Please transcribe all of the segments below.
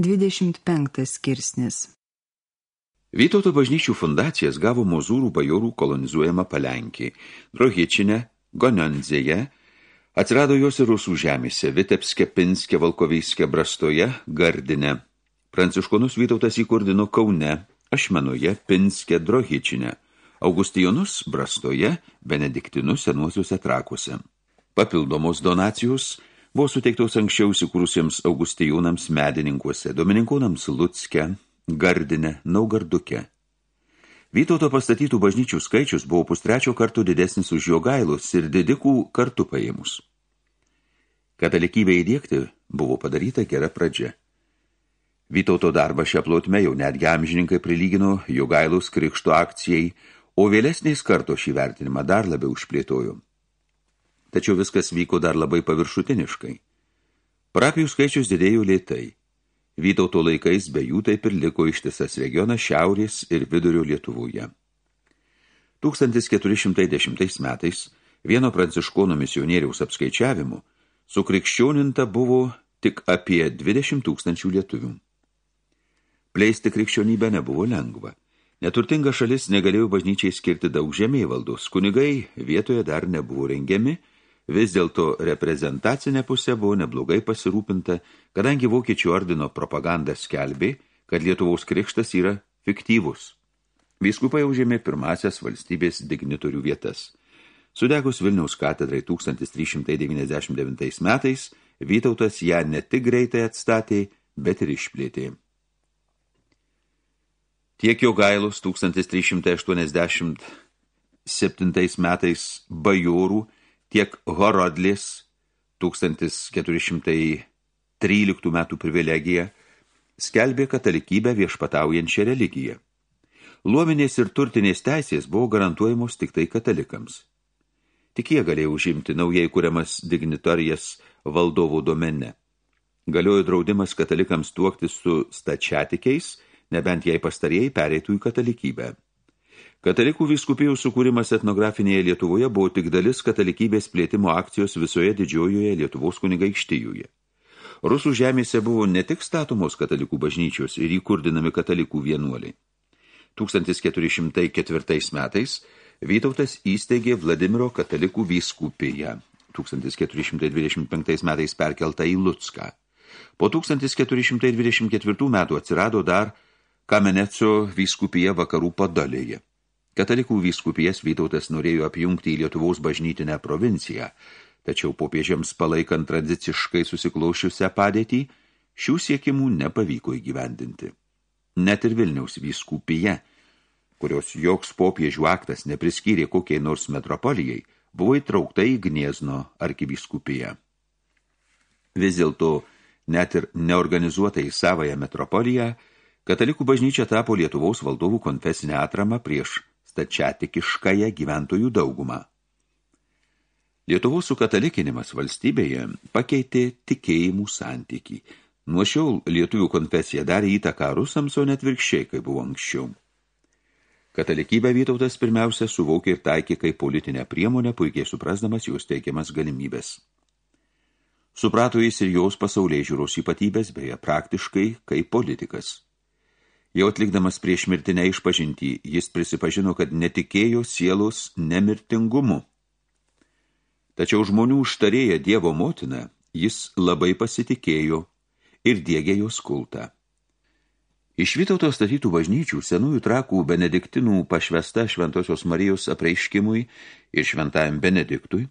25 skirsnis Vytauto bažnyčių fundacijas gavo mozūrų bajorų kolonizuojama Palenkį, Drohičinė, Gonandzėje, atsirado jos ir rusų žemėse, Vitebske, Pinske, Valkovyske, Brastoje, Gardine. Pranciškonus Vytautas įkurdino Kaune, Ašmenoje, Pinske, Drohičinė, Augustijonus Brastoje, Benediktinus senuosiuose trakuose. Papildomos donacijos buvo suteiktos anksčiau įsikūrusiems Augustijūnams medininkuose, Domininkonams Lutske, Gardine, Naugarduke. Vytauto pastatytų bažnyčių skaičius buvo pustrečio kartų didesnis už jo gailus ir didikų kartu paėmus. Katalikybė įdėkti buvo padaryta gera pradžia. Vytauto darbą šią plotmę jau netgi amžininkai prilygino jo gailus krikšto akcijai, o vėlesniais karto šį vertinimą dar labiau užplėtojo. Tačiau viskas vyko dar labai paviršutiniškai. Parapijų skaičius didėjo lėtai – Vytauto laikais be jų taip ir liko ištisas regionas šiaurės ir vidurio Lietuvoje. 1410 metais vieno pranciškonų misionieriaus apskaičiavimu sukrikščioninta buvo tik apie 20 tūkstančių lietuvių. Pleisti krikščionybę nebuvo lengva. Neturtinga šalis negalėjo bažnyčiai skirti daug žemėvaldos. Kunigai vietoje dar nebuvo rengiami – Vis dėlto reprezentacinė pusė buvo neblogai pasirūpinta, kadangi vokiečių ordino propaganda skelbė, kad Lietuvos krikštas yra fiktyvus. Vyskupai užėmė pirmasias valstybės dignitorių vietas. Sudegus Vilniaus katedrai 1399 metais, Vytautas ją ne tik greitai atstatė, bet ir išplėtė. Tiek jo gailus 1387 metais bajorų tiek Horodlis 1413 metų privilegija skelbė katalikybę viešpataujančią religiją. Luominės ir turtinės teisės buvo garantuojamos tik tai katalikams. Tik jie galėjo užimti naujai kuriamas dignitorijas valdovų domene. Galiojo draudimas katalikams tuoktis su stačiatikiais, nebent jei pastarėjai pereitų į katalikybę. Katalikų vyskupijų sukūrimas etnografinėje Lietuvoje buvo tik dalis katalikybės plėtimo akcijos visoje didžiojoje Lietuvos kunigaikštijoje. Rusų žemėse buvo ne tik statomos katalikų bažnyčios ir įkurdinami katalikų vienuoliai. 1404 metais Vytautas įsteigė Vladimiro katalikų vyskupiją, 1425 metais perkelta į Lucką. Po 1424 metų atsirado dar Kameneco vyskupija vakarų padalėje. Katalikų vyskupijas Vytautas norėjo apjungti į Lietuvos bažnytinę provinciją, tačiau popiežiams palaikant tradiciškai susiklaušiusią padėtį, šių siekimų nepavyko įgyvendinti. Net ir Vilniaus vyskupija, kurios joks popiežių aktas nepriskyrė kokiai nors metropolijai, buvo įtraukta į Gniezno arkivyskupiją. Vis dėlto, net ir neorganizuotai savąją metropoliją, katalikų bažnyčia tapo Lietuvos valdovų konfesinę atramą prieš stačiatikiškąją gyventojų daugumą. Lietuvos sukatalikinimas valstybėje pakeitė tikėjimų santykį. Nuo šiol lietuvių konfesija darė įtaką rusams, o net virkščiai, kaip buvo anksčiau. Katalikybę Vytautas pirmiausia suvokė ir taikė kaip politinę priemonę, puikiai suprasdamas jos teikiamas galimybės. Suprato jis ir jos pasauliai žiūros ypatybės, beje, praktiškai kaip politikas. Jau atlikdamas prieš mirtinę išpažintį, jis prisipažino, kad netikėjo sielos nemirtingumu. Tačiau žmonių užtarėję Dievo motiną, jis labai pasitikėjo ir dėgė jos kultą. Iš Vytauto statytų bažnyčių senųjų trakų benediktinų pašvesta Šventosios Marijos apreiškimui ir Šventajam Benediktui,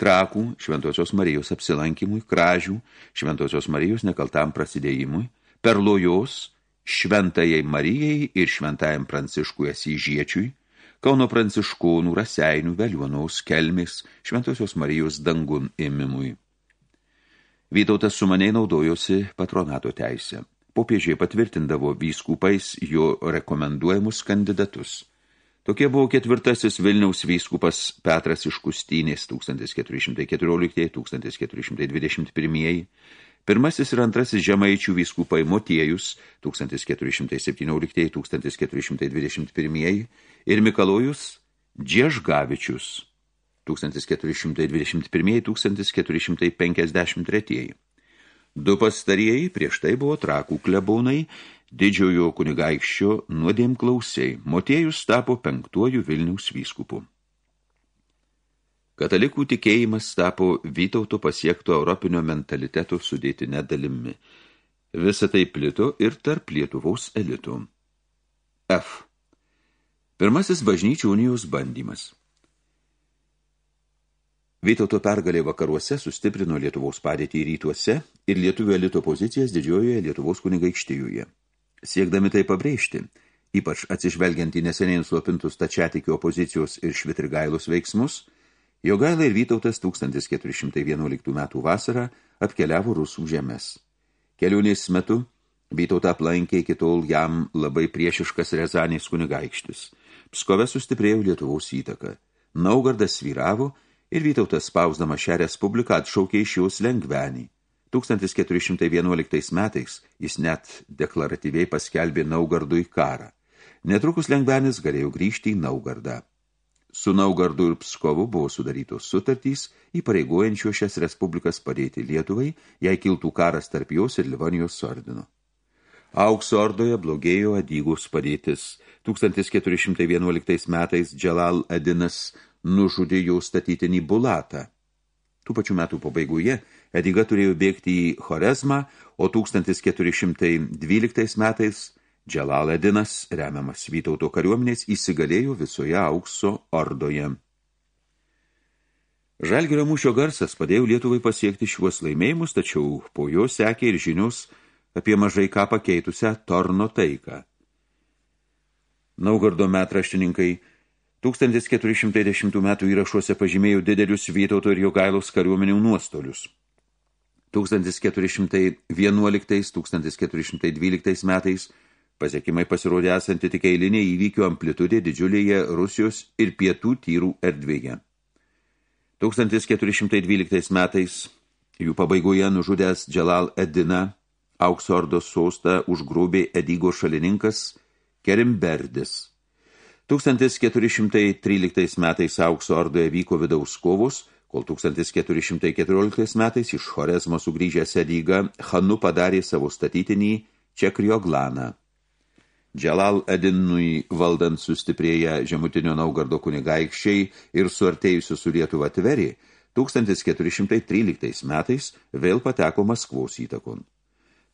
trakų Šventosios Marijos apsilankimui, kražių Šventosios Marijos nekaltam prasidėjimui, perlojos šventajai Marijai ir šventajam Pranciškui Asyžiečiui, Kauno Pranciškonų, Raseinių, Veliuonaus, Kelmis, Šventosios Marijos dangun ėmimui. Vytautas sumaniai naudojosi patronato teisę. Popiežiai patvirtindavo vyskupais jo rekomenduojamus kandidatus. Tokie buvo ketvirtasis Vilniaus vyskupas Petras iš Kustynės 1414-1421, Pirmasis ir antrasis žemaičių vyskupai Motiejus 1417-1421 ir Mikalojus Džiežgavičius 1421-1453. Du pastarieji prieš tai buvo trakų klebonai, didžiojo kunigaikščio nuodėm klausiai. Motiejus tapo penktuoju Vilniaus vyskupu. Katalikų tikėjimas tapo Vytauto pasiekto europinio mentaliteto sudėtinė dalimi. Visą tai plito ir tarp Lietuvaus elitų. F. Pirmasis bažnyčių unijos bandymas. Vytauto pergalė vakaruose sustiprino Lietuvos padėtį rytuose ir lietuvių elito pozicijas didžiojoje Lietuvos kunigaikštijoje. Siekdami tai pabrėžti, ypač atsižvelgiant į neseniai nuslopintus tačiatikio opozicijos ir švitrigailos veiksmus – Jogaila ir Vytautas 1411 metų vasarą apkeliavo rusų žemės. Kelionės metu Vytautą aplankė iki tol jam labai priešiškas Rezanės kunigaikštis. Pskove sustiprėjo Lietuvos įtaka. Naugardas svyravo ir Vytautas spausdama šią respubliką atšaukė iš jos lengvenį. 1411 metais jis net deklaratyviai paskelbė Naugardui karą. Netrukus lengvenis galėjo grįžti į Naugardą. Su Naugardu ir Pskovu buvo sudarytos sutartys, įpareigojančios šias respublikas padėti Lietuvai, jei kiltų karas tarp jos ir Livonijos ordino. Aukso ordoje blogėjo Adygos padėtis. 1411 metais Dželal Edinas nužudė jau statytinį Bulatą. Tų pačių metų pabaigoje Ediga turėjo bėgti į Chorezmą, o 1412 metais Dželaledinas, remiamas Vytauto kariuomenės, įsigalėjo visoje aukso ordoje. Žalgirio mūšio garsas padėjo Lietuvai pasiekti šiuos laimėjimus, tačiau po jo sekė ir žinius apie mažai ką pakeitusią Torno taiką. Naugardo metraštininkai 1410 metų įrašuose pažymėjo didelius Vytauto ir Jogailos kariuomenių nuostolius. 1411-1412 metais Pasiekimai pasirodė esanti tik eilinė įvykių amplitudė didžiulėje Rusijos ir pietų tyrų erdvėje. 1412 metais jų pabaigoje nužudęs Dželal Edina, Auksordos sostą užgrūbė Edigo šalininkas Kerimberdis. 1413 metais Aukso ordoje vyko vidaus kovos, kol 1414 metais iš Chorezmo sugrįžęs Ediga Hanu padarė savo statytinį Čekrioglaną. Dželal Edinui valdant sustiprėję žemutinio Naugardo kunigaikščiai ir suartėjusių su Lietuva tveri, 1413 metais vėl pateko Maskvos įtakon.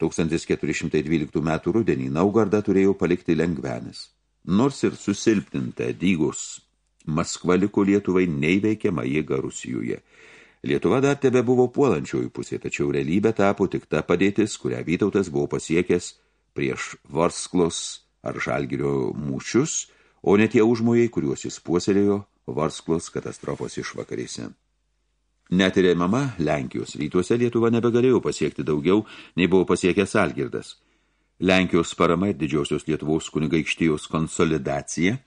1412 metų rudenį Naugardą turėjo palikti lengvenis. Nors ir susilpninta dygos, Maskva liko Lietuvai neįveikiama jėga Rusijoje. Lietuva dar tebe buvo puolančioji pusė, tačiau realybė tapo tik ta padėtis, kurią Vytautas buvo pasiekęs prieš Vorsklos ar žalgirio mūšius, o ne tie užmojai, kuriuos jis puoselėjo Varsklos katastrofos išvakarėse. Net ir mama Lenkijos rytuose Lietuva nebegalėjo pasiekti daugiau, nei buvo pasiekęs Algirdas. Lenkijos parama ir didžiosios Lietuvos kunigaikštijos konsolidacija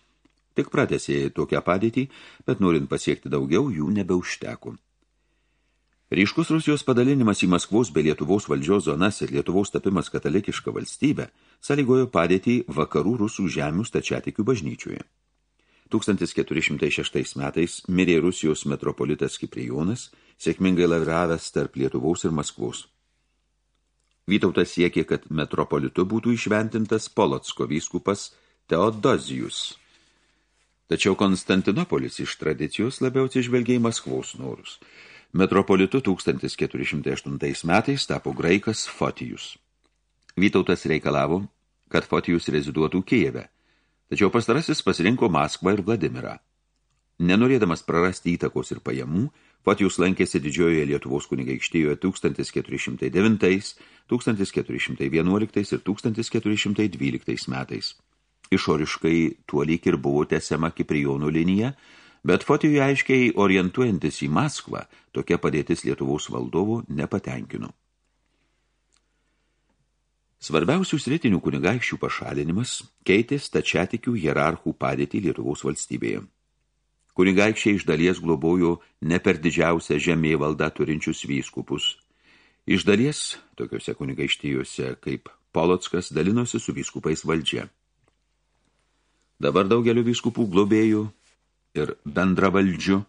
tik pratėsė tokią padėtį, bet norint pasiekti daugiau, jų nebeužteko. Ryškus Rusijos padalinimas į Maskvos bei Lietuvos valdžios zonas ir Lietuvos tapimas katalikišką valstybę sąlygojo padėtį vakarų rusų žemių stačiatikių bažnyčioje. 1406 metais mirė Rusijos metropolitas Kiprijonas, sėkmingai lavravęs tarp Lietuvos ir Maskvos. Vytautas siekė, kad metropolitu būtų išventintas Polotsko vyskupas Teodozijus. Tačiau Konstantinopolis iš tradicijos labiau atsižvelgia į Maskvos norus – Metropolitu 1408 metais tapo graikas Fotijus. Vytautas reikalavo, kad Fotijus reziduotų Kijeve, tačiau pastarasis pasirinko Maskvą ir Vladimirą. Nenorėdamas prarasti įtakos ir pajamų, Fotijus lankėsi didžiojoje Lietuvos kunigaikštijoje 1409, 1411 ir 1412 metais. Išoriškai tuo lyg ir buvo tęsiama Kiprijonų linija, Bet Fotijui aiškiai orientuojantis į Maskvą, tokia padėtis Lietuvos valdovų nepatenkino. Svarbiausių sritinių kunigaikščių pašalinimas keitė stačiatikių hierarchų padėtį Lietuvos valstybėje. Kunigaikščiai iš dalies globojo ne per didžiausią žemė valdą turinčius vyskupus. Iš dalies, tokiuose kunigaikštijose kaip Polockas, dalinosi su vyskupais valdžia. Dabar daugelio vyskupų globėjų ir bendravaldžiu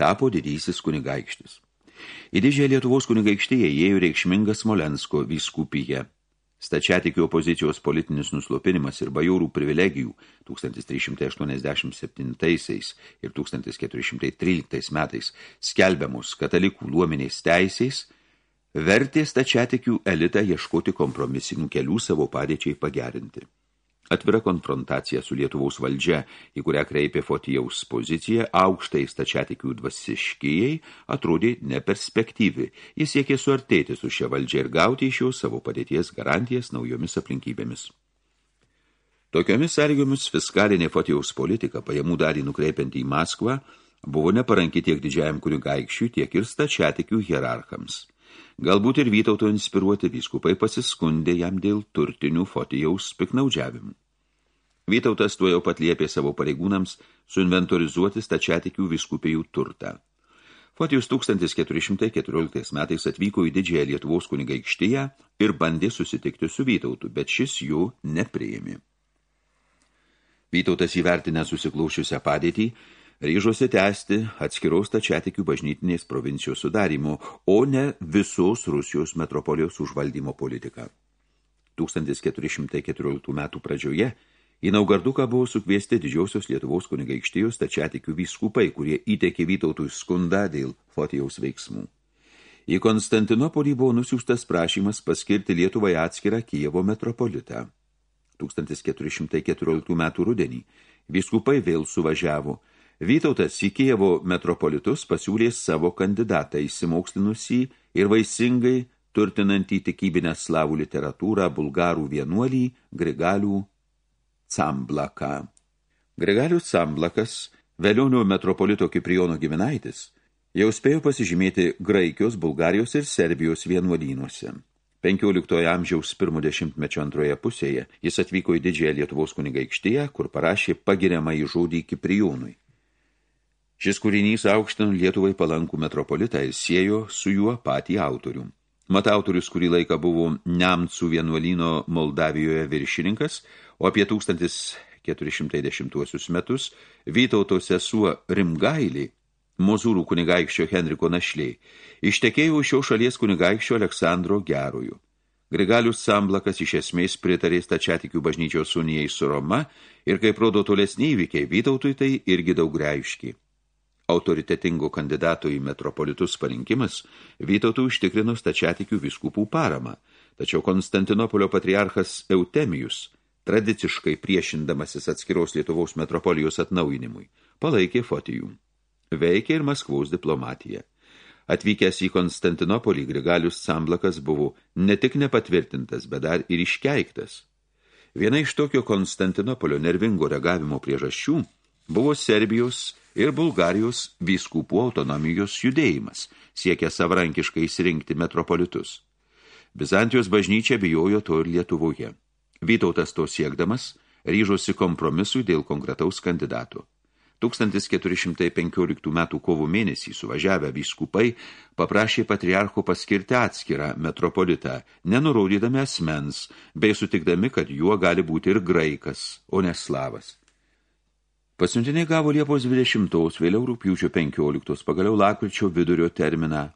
tapo didysis kunigaikštis. Į didžiąją Lietuvos kunigaikštyje įėjo reikšminga Smolensko vyskupija. Stačiatikių opozicijos politinis nuslopinimas ir bajorų privilegijų 1387 ir 1413 metais skelbiamus katalikų luominiais teisiais vertė stačiatikių elitą ieškoti kompromisinių kelių savo padėčiai pagerinti. Atvira konfrontacija su Lietuvos valdžia, į kurią kreipė Fotijaus poziciją, aukštai stačiatikių dvasiškijai atrodė neperspektyvi. Jis siekė suartėti su šia valdžia ir gauti iš jau savo padėties garantijas naujomis aplinkybėmis. Tokiomis sąlygomis fiskalinė Fotijaus politika, pajamų dalį nukreipiant į Maskvą, buvo neparanki tiek didžiajam kunigaikščiui, tiek ir stačiatikių hierarchams. Galbūt ir Vytauto inspiruoti vyskupai pasiskundė jam dėl turtinių Fotijaus piknaudžiavimų. Vytautas tuo jau pat liepė savo pareigūnams suinventorizuoti stačiatikių viskupijų turtą. Fotijus 1414 metais atvyko į didžiąją Lietuvos kunigaikštyje ir bandė susitikti su Vytautu, bet šis jų nepriėmė. Vytautas įvertinę susiklaušiusią padėtį, ryžosi tęsti atskiros tačiatikių bažnytinės provincijos sudarimo, o ne visos Rusijos metropolijos užvaldymo politiką. 1414 metų pradžioje į Naugarduką buvo sukviesti didžiausios Lietuvos kunigaikštijos tačiatikių vyskupai, kurie įtekė Vytautui skundą dėl Fotijaus veiksmų. Į Konstantinopolį buvo nusiųstas prašymas paskirti Lietuvai atskirą Kijevo metropolitą. 1414 metų rudenį vyskupai vėl suvažiavo – Vytautas į Kijevo metropolitus pasiūlė savo kandidatą įsimokslinusį ir vaisingai turtinantį tikybinę slavų literatūrą bulgarų vienuolį Grigalių Camblaką. Grigalius Camblakas, vėliaunio metropolito Kiprijono giminaitis, jau spėjo pasižymėti Graikijos, Bulgarijos ir Serbijos vienuolynuose. 15 amžiaus pirmo dešimtmečio antroje pusėje jis atvyko į didžiąją Lietuvos kunigaikštyje, kur parašė pagiriamą į žodį Kiprijonui. Šis kūrinys aukštino Lietuvai palankų metropolitą siejo su juo patį autorių. Mat autorius kurį laiką buvo Nemcų vienuolino Moldavijoje viršininkas, o apie 1410 metus Vytauto sesuo Rimgailį, Mozūrų kunigaikščio Henriko našliai, ištekėjo šio šalies kunigaikščio Aleksandro Gerojų. Grigalius Samblakas iš esmės pritarė stačiatikių bažnyčios unijai su Roma ir kaip rodo tolesni įvykiai, Vytautui tai irgi daug reiškiai autoritetingų kandidatų į metropolitus parinkimas Vytautų užtikrino stačiatikių viskupų paramą, tačiau Konstantinopolio patriarchas Eutemijus, tradiciškai priešindamasis atskiros Lietuvos metropolijos atnaujinimui, palaikė Fotijų. Veikė ir Maskvaus diplomatija. Atvykęs į Konstantinopolį, Grigalius Samblakas buvo ne tik nepatvirtintas, bet dar ir iškeiktas. Viena iš tokio Konstantinopolio nervingo reagavimo priežasčių buvo Serbijos ir Bulgarijos vyskupų autonomijos judėjimas, siekia savrankiškai įsirinkti metropolitus. Bizantijos bažnyčia bijojo to ir Lietuvoje. Vytautas to siekdamas ryžosi kompromisui dėl konkretaus kandidato. 1415 metų kovo mėnesį suvažiavę vyskupai paprašė patriarcho paskirti atskirą metropolitą, nenurodydami asmens, bei sutikdami, kad juo gali būti ir graikas, o ne slavas. Pasiuntiniai gavo Liepos 20, vėliau rūpiučio 15, pagaliau lakryčio vidurio terminą,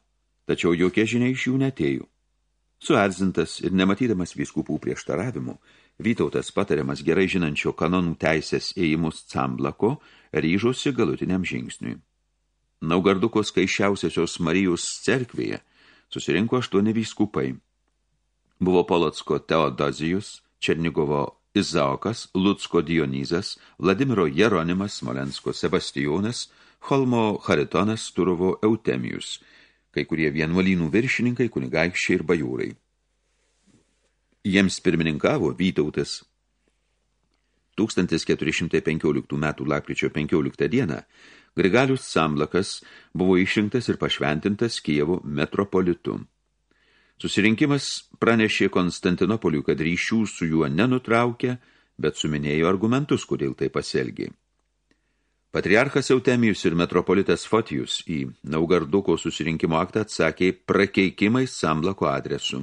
tačiau jokie žinia iš jų netėjo. Suerzintas ir nematydamas vyskupų prieštaravimų, Vytautas patariamas gerai žinančio kanonų teisės ėjimus Camblako ryžosi galutiniam žingsniui. Naugardukos skaičiausiosios Marijos cerkvėje susirinko aštuoni vyskupai. Buvo Polocko Teodozijus, Černigovo Izaokas, Lucko Dionizas, Vladimiro Jeronimas, Smolensko Sebastijonas, Holmo Haritonas, Turovo Eutemijus, kai kurie vienuolynų viršininkai, kunigaikščiai ir bajūrai. Jiems pirmininkavo Vytautas. 1415 metų lakryčio 15 dieną Grigalius Samlakas buvo išrinktas ir pašventintas Kijevo metropolitu. Susirinkimas pranešė Konstantinopoliu, kad ryšių su juo nenutraukė, bet suminėjo argumentus, kodėl tai pasielgė. Patriarchas Eutemijus ir metropolitas Fotijus į Naugarduko susirinkimo aktą atsakė prakeikimais Samlako adresu.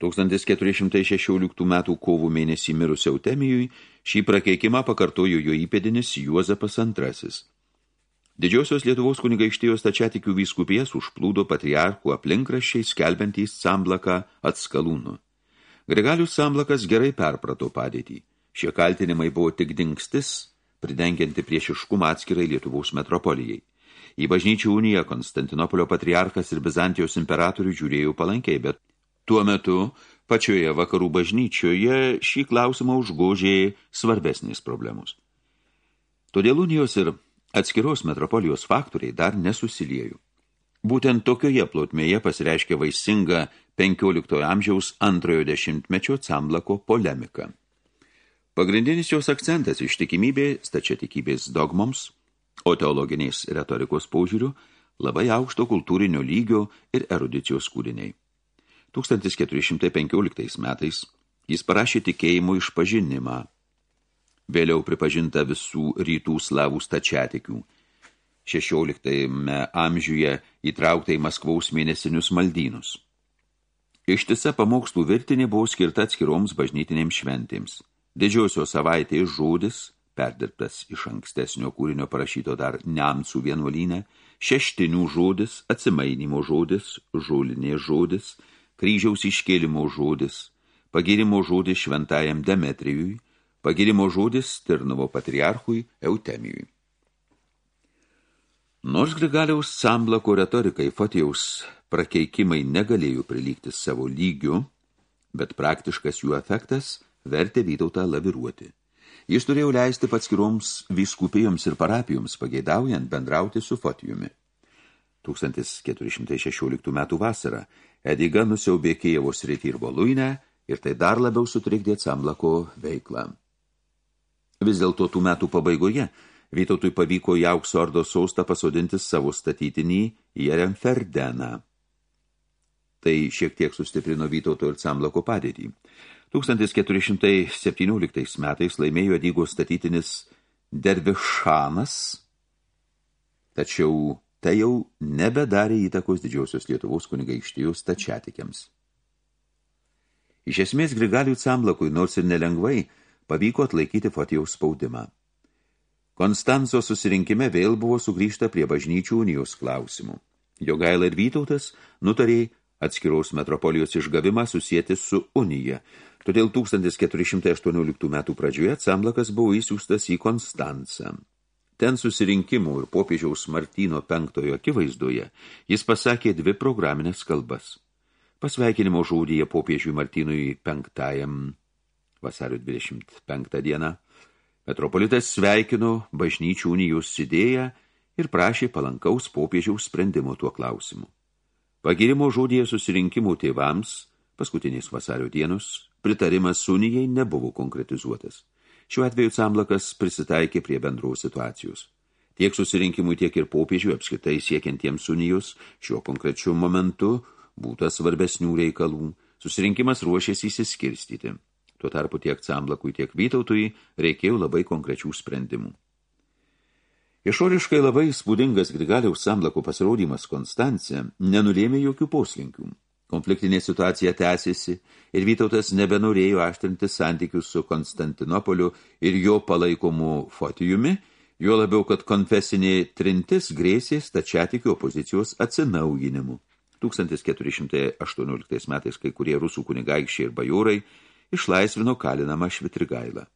1416 metų kovo mėnesį mirus Eutemijui šį prakeikimą pakartojo jo įpėdinis Juozapas II. Didžiosios Lietuvos kunigaikštijos tačiatikių vyskupijas užplūdo patriarchų aplinkraščiai skelbiantys Samblaką atskalūnu. Grigalius Samblakas gerai perprato padėtį. Šie kaltinimai buvo tik dingstis, pridengianti priešiškumą atskirai Lietuvos metropolijai. Į bažnyčių uniją Konstantinopolio patriarchas ir Bizantijos imperatorių žiūrėjo palankiai, bet tuo metu pačioje vakarų bažnyčioje šį klausimą užgožė svarbesnės problemos. Todėl unijos ir atskiros metropolijos faktoriai dar nesusiliejo. Būtent tokioje plotmėje pasireiškia vaisinga 15 amžiaus antrojo dešimtmečio Camblako polemika. Pagrindinis jos akcentas ištikimybė stačiatikybės dogmoms – o teologinės retorikos požiūrių labai aukšto kultūrinio lygio ir erudicijos kūriniai. 1415 metais jis parašė tikėjimo išpažinimą, vėliau pripažinta visų rytų slavų stačiatikių, 16 amžiuje įtraukta į Maskvaus mėnesinius maldynus. Ištisa pamokslų virtinė buvo skirta atskiroms bažnytinėms šventėms. Didžiosios savaitės žodis – perdirbtas iš ankstesnio kūrinio parašyto dar Nemcų vienuolyne, šeštinių žodis, atsimainimo žodis, žulinė žodis, kryžiaus iškėlimo žodis, pagirimo žodis šventajam Demetrijui, pagirimo žodis Tirnovo patriarchui Eutemijui. Nors Grigaliaus samblako retorikai Fotijaus prakeikimai negalėjo prilygti savo lygiu, bet praktiškas jų efektas vertė Vytautą laviruoti. Jis turėjo leisti patskiroms vyskupijoms ir parapijoms pageidaujant bendrauti su Fotijumi. 1416 metų vasarą Ediga nusiaubė Kijevo sritį ir Voluinę ir tai dar labiau sutrikdė Camlako veiklą. Vis dėlto tų metų pabaigoje Vytautui pavyko į aukso ordo saustą pasodinti savo statytinį Jeremferdeną. Tai šiek tiek sustiprino Vytauto ir Camlako padėtį. 1417 metais laimėjo Dygos statytinis Dervišanas, tačiau tai jau nebedarė įtakos didžiausios Lietuvos kunigaikštijos stačiatikiams. Iš esmės Grigalių Camlakui, nors ir nelengvai, pavyko atlaikyti Fotijaus spaudimą. Konstanco susirinkime vėl buvo sugrįžta prie bažnyčių unijos klausimų. Jogaila ir Vytautas nutarė atskiros metropolijos išgavimą susijęti su unija, Todėl 1418 metų pradžioje Camlakas buvo įsiūstas į Konstancą. Ten susirinkimų ir popiežiaus Martino penktojo akivaizdoje jis pasakė dvi programinės kalbas. Pasveikinimo žodyje popiežiui Martinui penktajam vasario 25 dieną metropolitas sveikino bažnyčių unijos idėją ir prašė palankaus popiežiaus sprendimo tuo klausimu. Pagirimo žodėje susirinkimų tėvams, paskutiniais vasario dienos, pritarimas sunijai nebuvo konkretizuotas. Šiuo atveju Camlakas prisitaikė prie bendros situacijos. Tiek susirinkimui, tiek ir popiežių apskritai siekiantiems sunijus šiuo konkrečiu momentu būta svarbesnių reikalų. Susirinkimas ruošėsi įsiskirstyti. Tuo tarpu tiek Camlakui, tiek Vytautui reikėjo labai konkrečių sprendimų. Išoriškai labai spūdingas Grigaliaus Samlako pasirodymas Konstance nenulėmė jokių poslinkių. Konfliktinė situacija tęsėsi ir Vytautas nebenorėjo aštrinti santykius su Konstantinopoliu ir jo palaikomu Fotijumi, jo labiau, kad konfesinė trintis grėsė stačiatikių opozicijos atsinaujinimu. 1418 metais kai kurie rusų kunigaikščiai ir bajorai išlaisvino kalinamą Švitrigailą.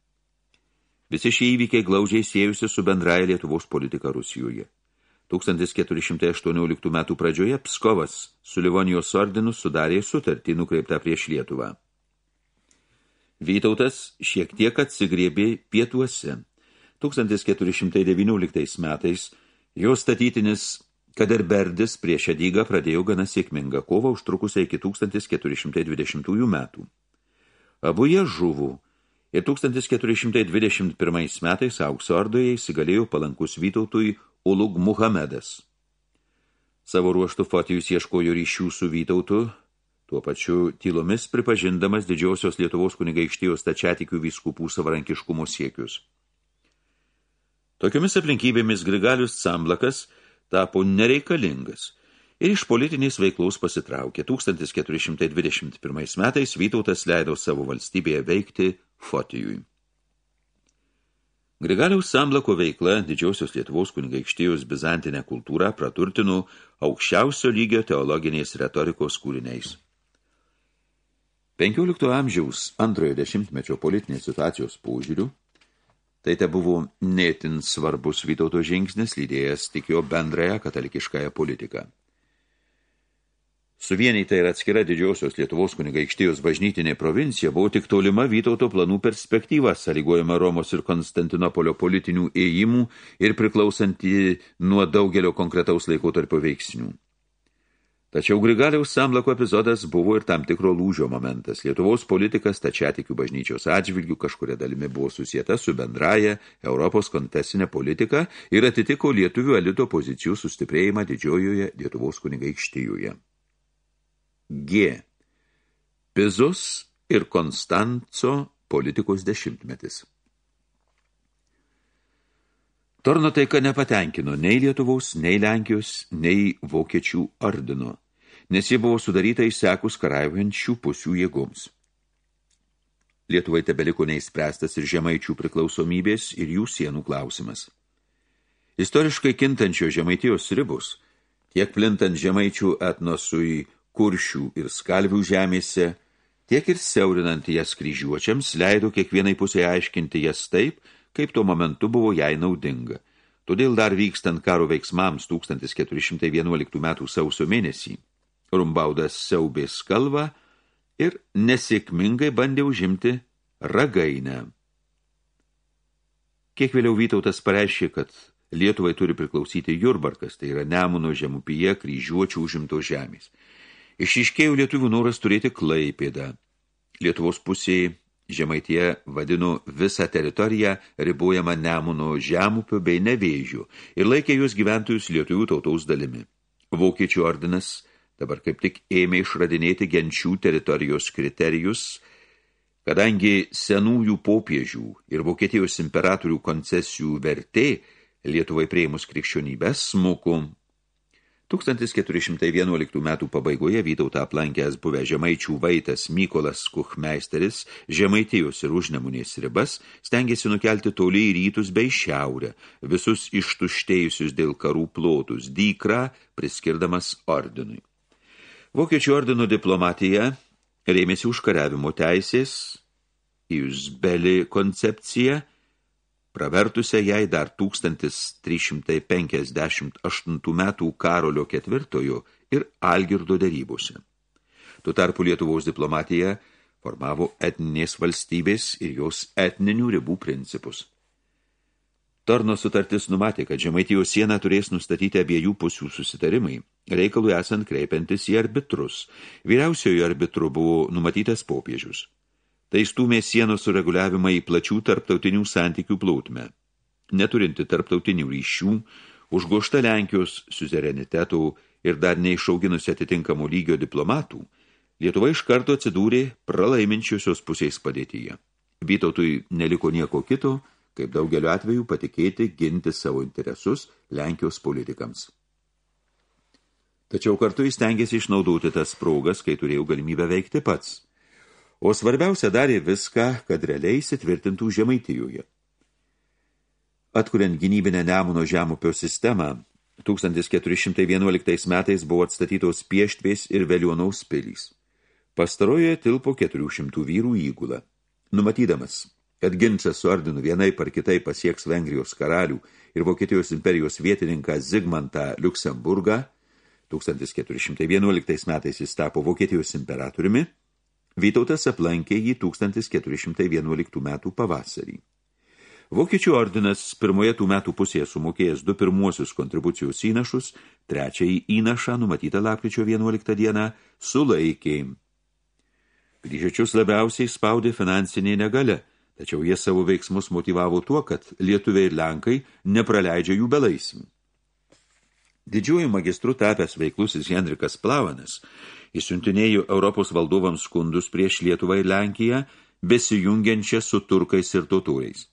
Visi šie įvykiai glaudžiai siejusi su bendraja Lietuvos politika Rusijoje. 1418 metų pradžioje Pskovas su Livonijos ordinu sudarė sutartį nukreiptą prieš Lietuvą. Vytautas šiek tiek atsigriebė pietuose. 1419 metais jo statytinis Kaderberdis prieš Edygą pradėjo gana sėkmingą kovą užtrukusią iki 1420 metų. Abu jie žuvų ir 1421 metais aukso ordoje įsigalėjo palankus Vytautui Ulug Muhamedas. Savo ruoštų Fatijus ieškojo ryšių su Vytautu, tuo pačiu tylomis pripažindamas didžiausios Lietuvos kunigaikštijos stačiatikių vyskupų savarankiškumo siekius. Tokiomis aplinkybėmis Grigalius Camblakas tapo nereikalingas ir iš politinės veiklos pasitraukė. 1421 metais Vytautas leido savo valstybėje veikti Fotijui. Grigaliaus Samblako veikla didžiausios Lietuvos kunigaikštijos bizantinę kultūrą praturtino aukščiausio lygio teologinės retorikos kūriniais. 15 amžiaus antrojo dešimtmečio politinės situacijos požiūrių Tai te buvo netin svarbus Vytauto žingsnis, lydėjęs tik jo bendrąją katalikiškąją politiką. Suvienyta ir atskira didžiosios Lietuvos kunigaikštijos bažnytinė provincija buvo tik tolima Vytauto planų perspektyva, sąlygojama Romos ir Konstantinopolio politinių ėjimų ir priklausanti nuo daugelio konkretaus laikotarpio veiksnių. Tačiau Grigaliaus samlako epizodas buvo ir tam tikro lūžio momentas. Lietuvos politikas tačiatikių bažnyčios atžvilgių kažkuria dalimi buvo susieta su bendraja Europos kontesinė politika ir atitiko lietuvių elito pozicijų sustiprėjimą didžiojoje Lietuvos kunigaikštijoje. G. Pizus ir Konstanco politikos dešimtmetis. Torno taika nepatenkino nei Lietuvos, nei Lenkijos, nei Vokiečių ordino nes ji buvo sudaryta išsekus karaivančių pusių jėgoms. Lietuvai tebeliko neįspręstas ir žemaičių priklausomybės ir jų sienų klausimas. Istoriškai kintančio žemaitijos ribus, tiek plintant žemaičių etnosui kuršių ir skalvių žemėse, tiek ir siaurinant jas kryžiuočiams, leido kiekvienai pusėje aiškinti jas taip, kaip tuo momentu buvo jai naudinga. Todėl dar vykstant karo veiksmams 1411 metų sausio mėnesį, Rumbaudas siaubė skalvą ir nesėkmingai bandė užimti ragainę. Kiek vėliau Vytautas pareiškė, kad Lietuvai turi priklausyti Jurbarkas, tai yra Nemuno žemupyje kryžiuočių užimto žemės. Išiškėjo lietuvių noras turėti klaipėdą. Lietuvos pusėje Žemaitie vadino visą teritoriją ribojama Nemuno žemupio bei nevėžių ir laikė jūs gyventojus lietuvių tautaus dalimi. Vokiečių ordinas – dabar kaip tik ėmė išradinėti genčių teritorijos kriterijus, kadangi senųjų popiežių ir Vokietijos imperatorių koncesijų vertė Lietuvai prieimus krikščionybės smuku. 1411 metų pabaigoje Vytautą aplankęs buvę žemaičių vaitas Mykolas Kuchmeisteris, žemaitijos ir užnemunės ribas, stengiasi nukelti toli į rytus bei šiaurę, visus ištuštėjusius dėl karų plotus, dykrą priskirdamas ordinui. Vokiečių ordino diplomatija rėmėsi užkariavimo teisės, Iusbeli koncepcija, pravertusią jai dar 1358 metų Karolio ketvirtojo ir Algirdo darybose. Tuo tarpu Lietuvos diplomatija formavo etninės valstybės ir jos etninių ribų principus. Torno sutartis numatė, kad Žemaitijos sieną turės nustatyti abiejų pusių susitarimai, reikalui esant kreipiantis į arbitrus. Vyriausiojo arbitru buvo numatytas popiežius. Tai stūmė sienos sureguliavimą į plačių tarptautinių santykių plautmę. Neturinti tarptautinių ryšių, užgošta Lenkijos suzerenitetų ir dar neišauginusi atitinkamų lygio diplomatų, Lietuva iš karto atsidūrė pralaiminčiosios pusės padėtyje. Vytautui neliko nieko kito, kaip daugeliu atveju patikėti ginti savo interesus Lenkijos politikams. Tačiau kartu jis tengėsi išnaudoti tas progas, kai turėjau galimybę veikti pats. O svarbiausia darė viską, kad realiai įsitvirtintų Žemaitijoje. Atkuriant gynybinę Nemuno žemupio sistemą, 1411 metais buvo atstatytos pieštvės ir Veliuonaus pilys. Pastarojoje tilpo 400 vyrų įgula. Numatydamas kad ginčas su ordinu vienai par kitai pasieks Vengrijos karalių ir Vokietijos imperijos vietininką Zigmantą Liuksemburgą, 1411 metais jis tapo Vokietijos imperatoriumi, Vytautas aplankė jį 1411 metų pavasarį. Vokiečių ordinas pirmoje tų metų pusėje sumokėjęs du pirmuosius kontribucijos įnašus, trečiąjį įnašą numatytą lapkričio 11 dieną sulaikė. Kryžiačius labiausiai spaudė finansinė negalė – tačiau jie savo veiksmus motivavo tuo, kad lietuviai ir lenkai nepraleidžia jų belaismių. Didžiuoju magistru tapęs veiklusis Henrikas Plavanas įsiuntinėjo Europos valdovams skundus prieš Lietuvą ir Lenkiją, besijungiančią su turkais ir totoriais.